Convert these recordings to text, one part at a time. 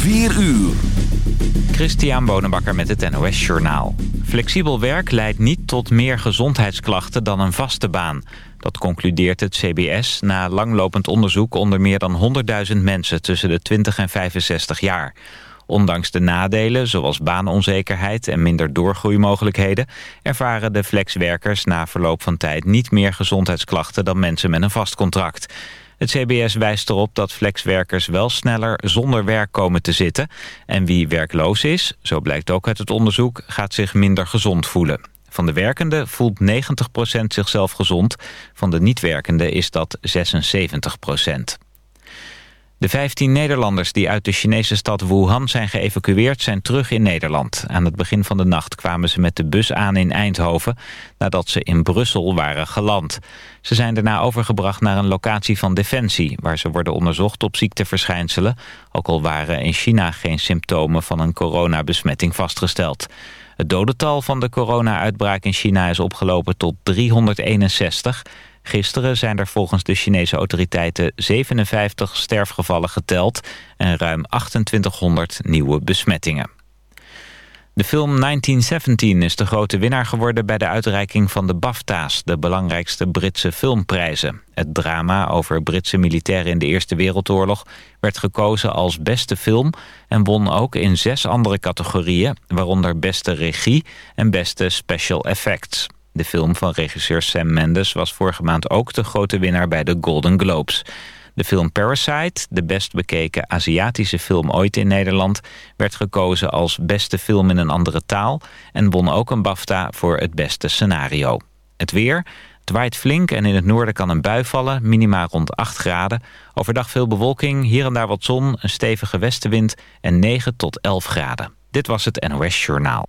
4 uur. Christian Bonenbakker met het NOS Journaal. Flexibel werk leidt niet tot meer gezondheidsklachten dan een vaste baan. Dat concludeert het CBS na langlopend onderzoek onder meer dan 100.000 mensen tussen de 20 en 65 jaar. Ondanks de nadelen, zoals baanonzekerheid en minder doorgroeimogelijkheden... ervaren de flexwerkers na verloop van tijd niet meer gezondheidsklachten dan mensen met een vast contract. Het CBS wijst erop dat flexwerkers wel sneller zonder werk komen te zitten. En wie werkloos is, zo blijkt ook uit het onderzoek, gaat zich minder gezond voelen. Van de werkenden voelt 90% zichzelf gezond. Van de niet-werkenden is dat 76%. De 15 Nederlanders die uit de Chinese stad Wuhan zijn geëvacueerd zijn terug in Nederland. Aan het begin van de nacht kwamen ze met de bus aan in Eindhoven nadat ze in Brussel waren geland. Ze zijn daarna overgebracht naar een locatie van Defensie waar ze worden onderzocht op ziekteverschijnselen. Ook al waren in China geen symptomen van een coronabesmetting vastgesteld. Het dodental van de corona-uitbraak in China is opgelopen tot 361 Gisteren zijn er volgens de Chinese autoriteiten 57 sterfgevallen geteld en ruim 2800 nieuwe besmettingen. De film 1917 is de grote winnaar geworden bij de uitreiking van de BAFTA's, de belangrijkste Britse filmprijzen. Het drama over Britse militairen in de Eerste Wereldoorlog werd gekozen als beste film en won ook in zes andere categorieën, waaronder beste regie en beste special effects. De film van regisseur Sam Mendes was vorige maand ook de grote winnaar bij de Golden Globes. De film Parasite, de best bekeken Aziatische film ooit in Nederland... werd gekozen als beste film in een andere taal... en won ook een BAFTA voor het beste scenario. Het weer... Het waait flink en in het noorden kan een bui vallen, minimaal rond 8 graden. Overdag veel bewolking, hier en daar wat zon, een stevige westenwind en 9 tot 11 graden. Dit was het NOS Journaal.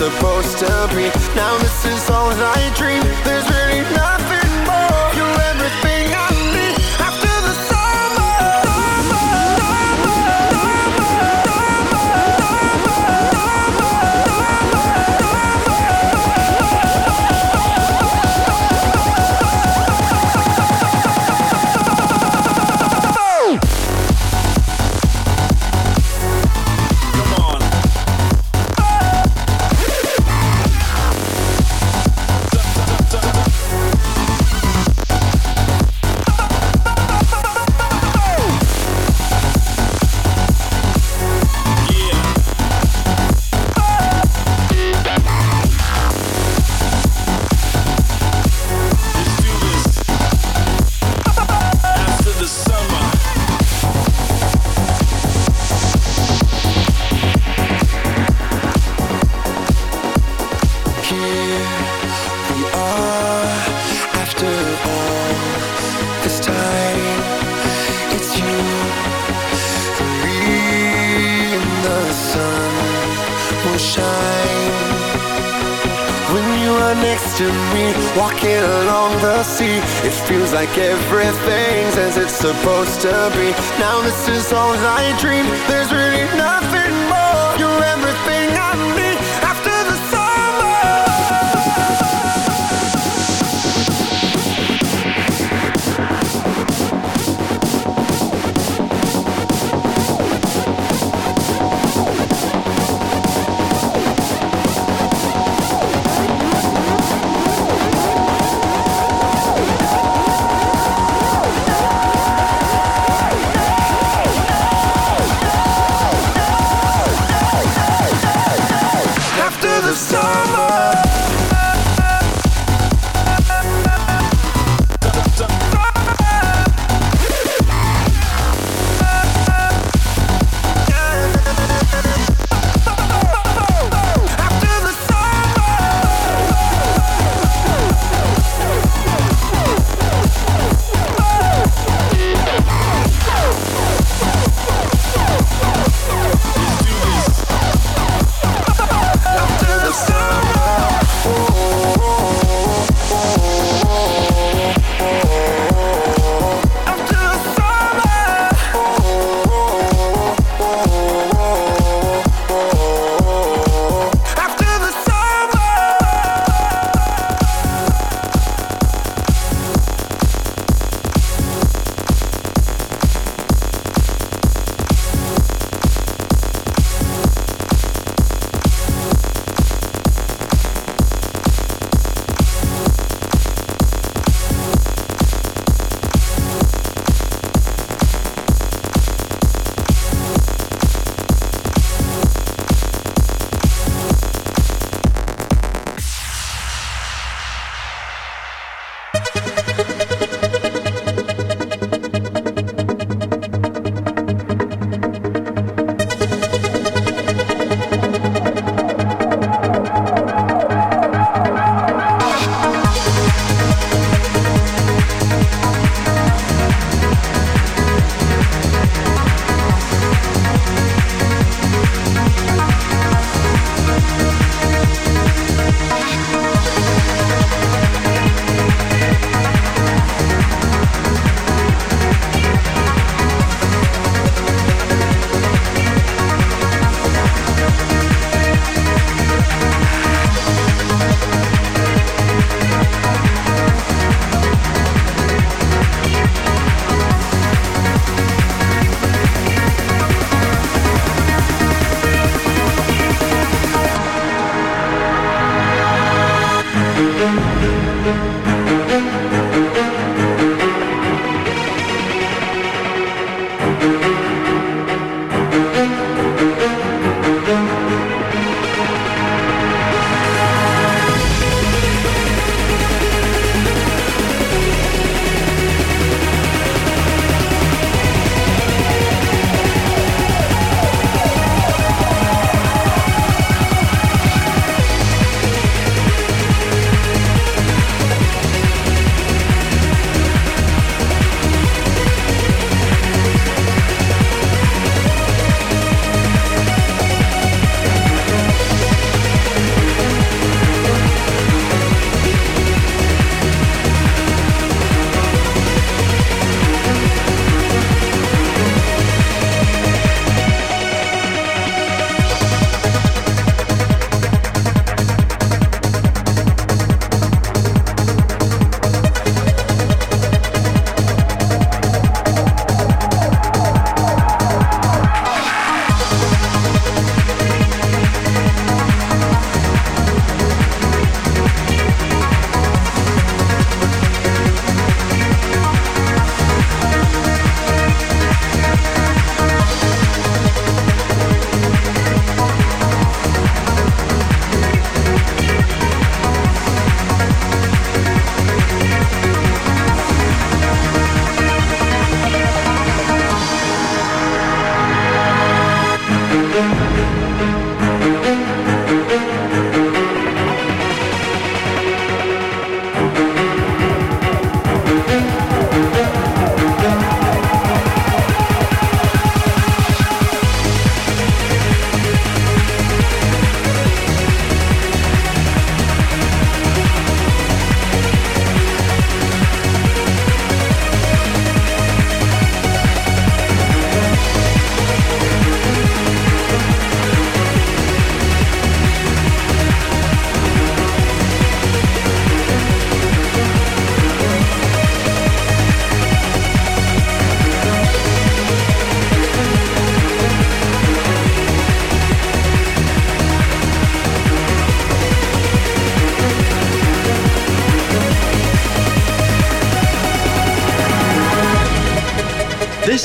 Supposed to be. Now this is all I dream. There's really nothing supposed to be. Now this is all I dream. There's really nothing more. You're everything I need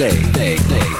day, day, day.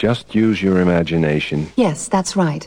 Just use your imagination. Yes, that's right.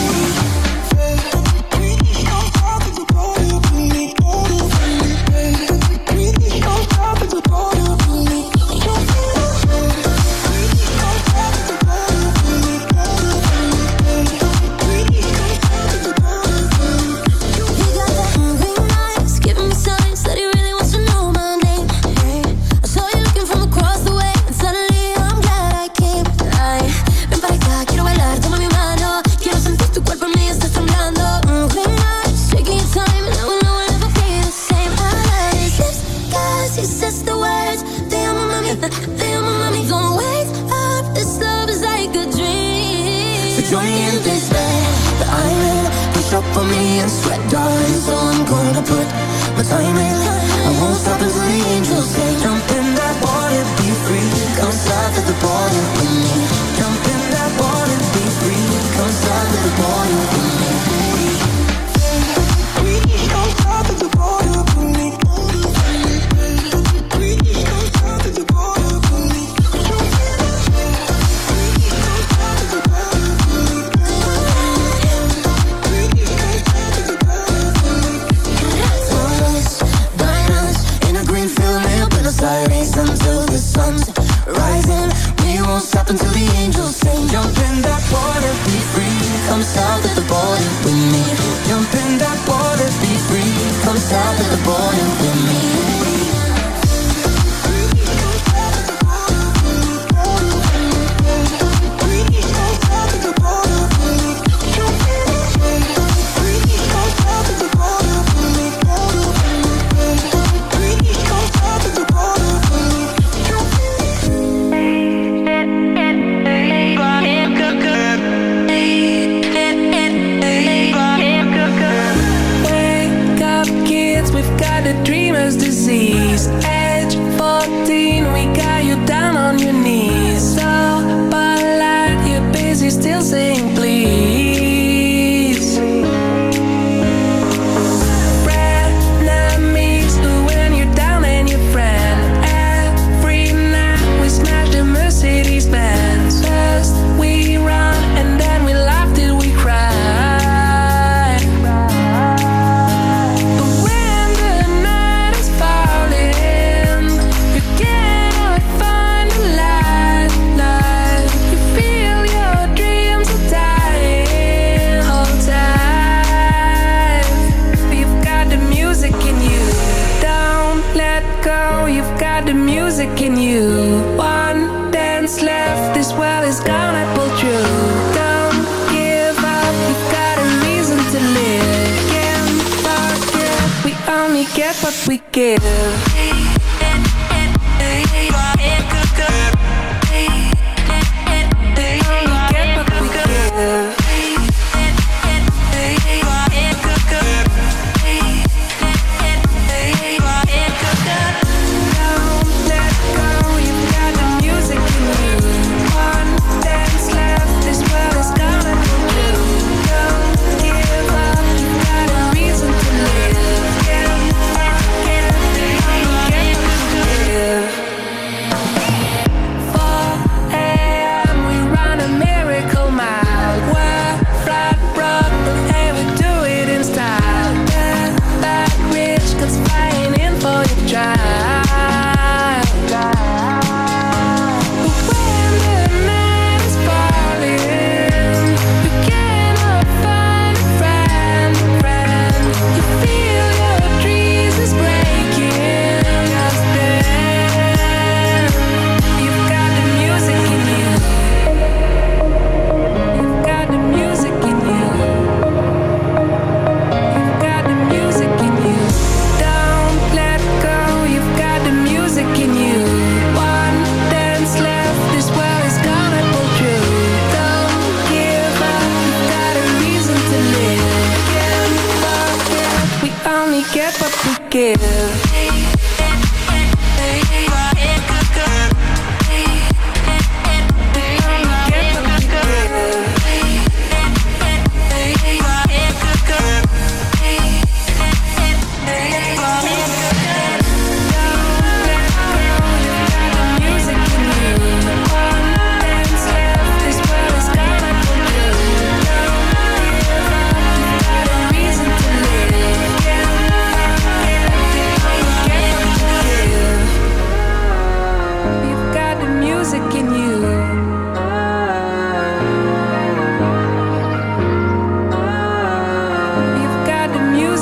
dream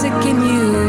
sick in you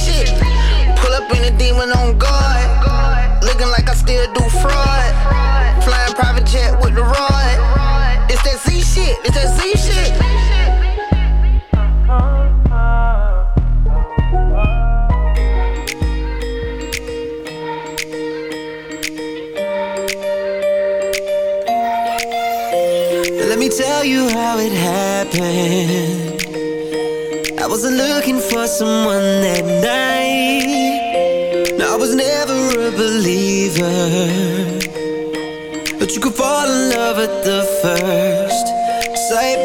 Demon on guard. Looking like I still do fraud. Flying private jet with the rod. It's that Z shit, it's that Z shit. Let me tell you how it happened. I wasn't looking for someone that night. I was never a believer. But you could fall in love at the first sight.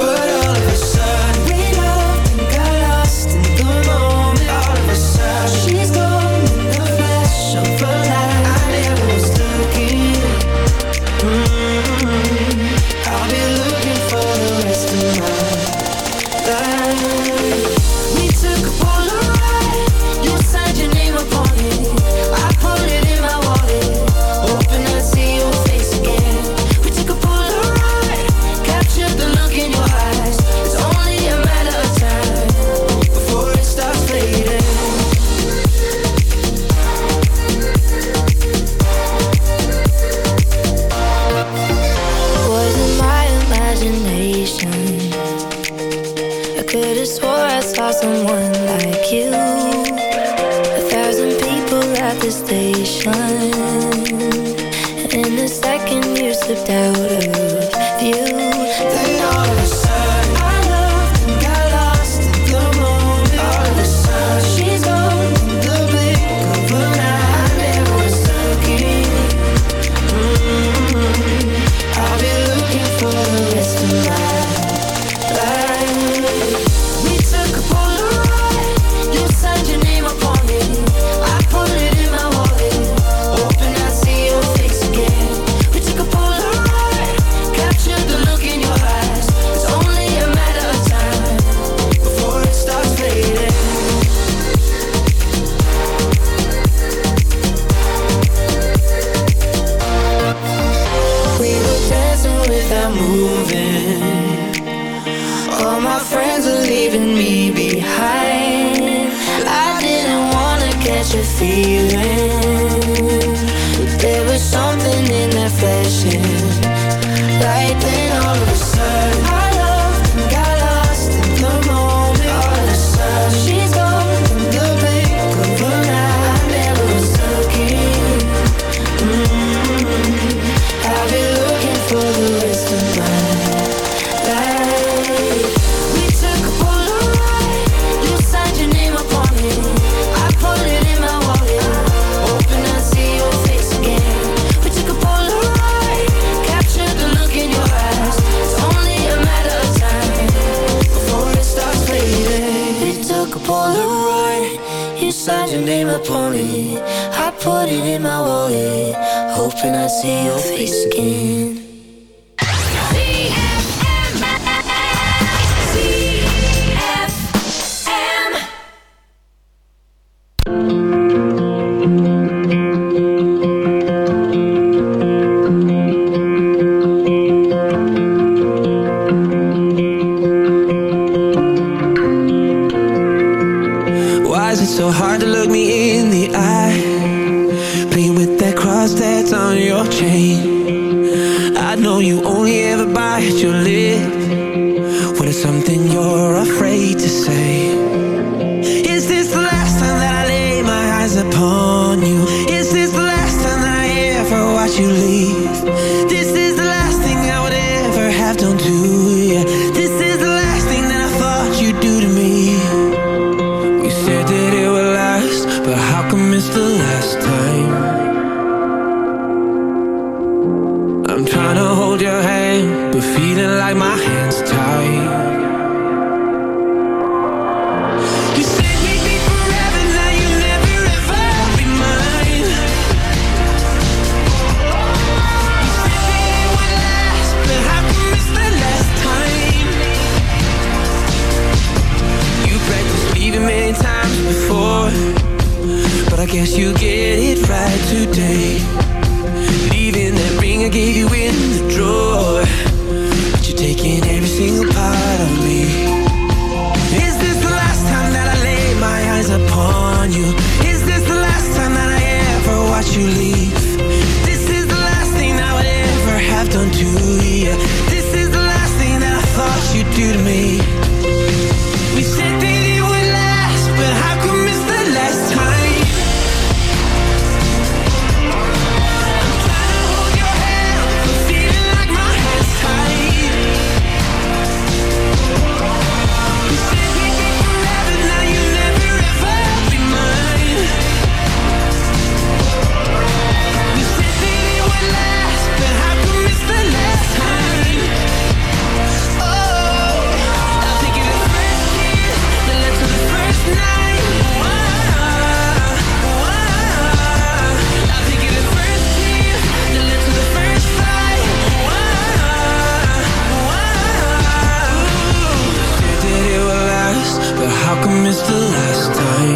The last time?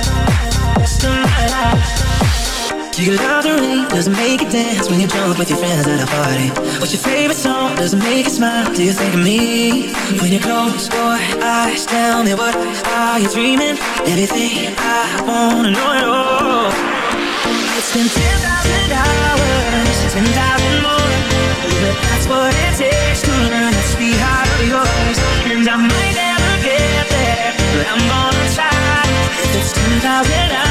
Do you love the rain? Doesn't make you dance when you jump with your friends at a party? What's your favorite song? Doesn't make you smile? Do you think of me? When you close your eyes, tell me what are you dreaming? Everything I wanna know at all. It's been 10,000 hours, 10,000 more. But that's what it takes to learn to be heart of yours. And I might never get there, but I'm gonna try. If it's 10,000 hours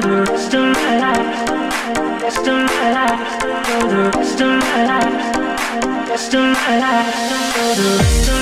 rest of my life, for the rest of my life, for the rest of my life.